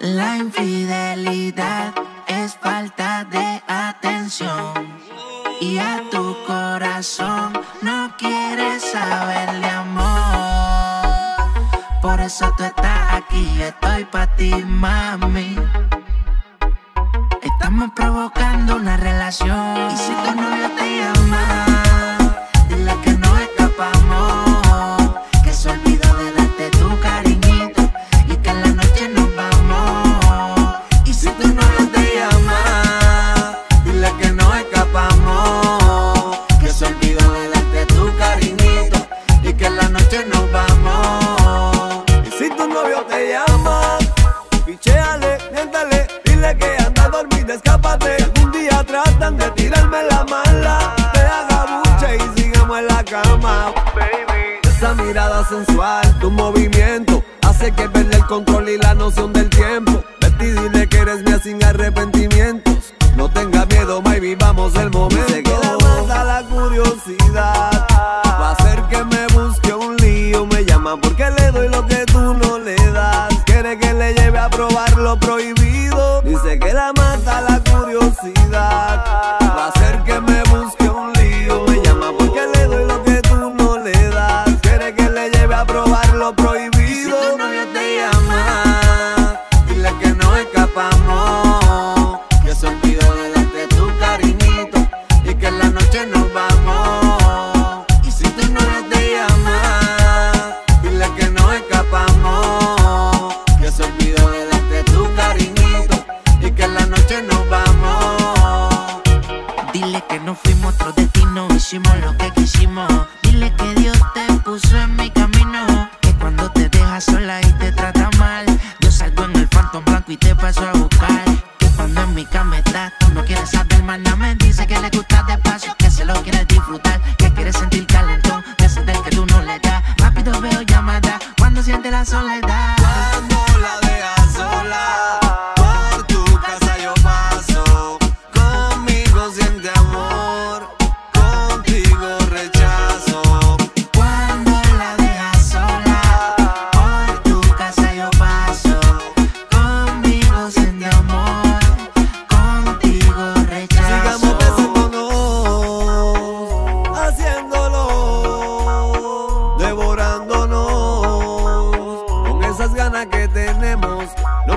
La infidelidad es falta de atención y a tu corazón no quieres saber de amor. Por eso tú estás aquí, estoy pa' ti, mami. Estamos provocando una relación mirada sensual, tu movimiento, hace que pierda el control y la noción del tiempo. Vete y dile que eres mía sin arrepentimientos. No tengas miedo, my vivamos el momento. Se queda mata la curiosidad. Va a hacer que me busque un lío. Me llama porque le doy lo que tú no le das. Quiere que le lleve a probar lo prohibido. Dice que la mata la curiosidad. No. Que se olvidó de darte tu cariñito y que en la noche nos vamos. Y si tu novio te llama, dile que no escapamos. Que se olvidó de darte tu cariñito y que en la noche nos vamos. Dile que no fuimos otro destino, hicimos lo que quisimos. Dile que Dios te puso en mi camino. Lo quieres disfrutar, que quieres sentir calentón, de ese del que tú no le das. Rápido veo llamada cuando siente la soledad.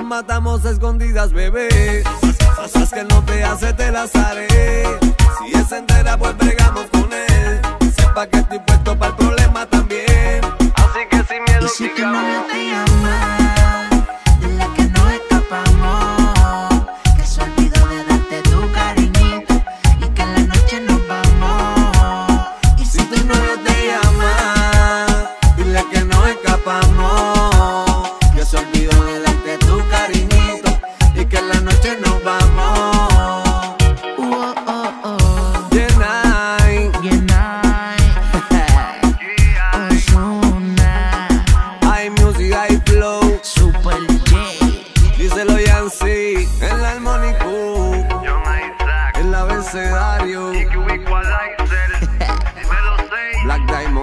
Matamos a escondidas, bebé. Cosas que no te hace, te las haré. Si es entera, pues bregamos con él. Sepa que estoy puesto para el problema también. Así que sin miedo, y si Black diamond.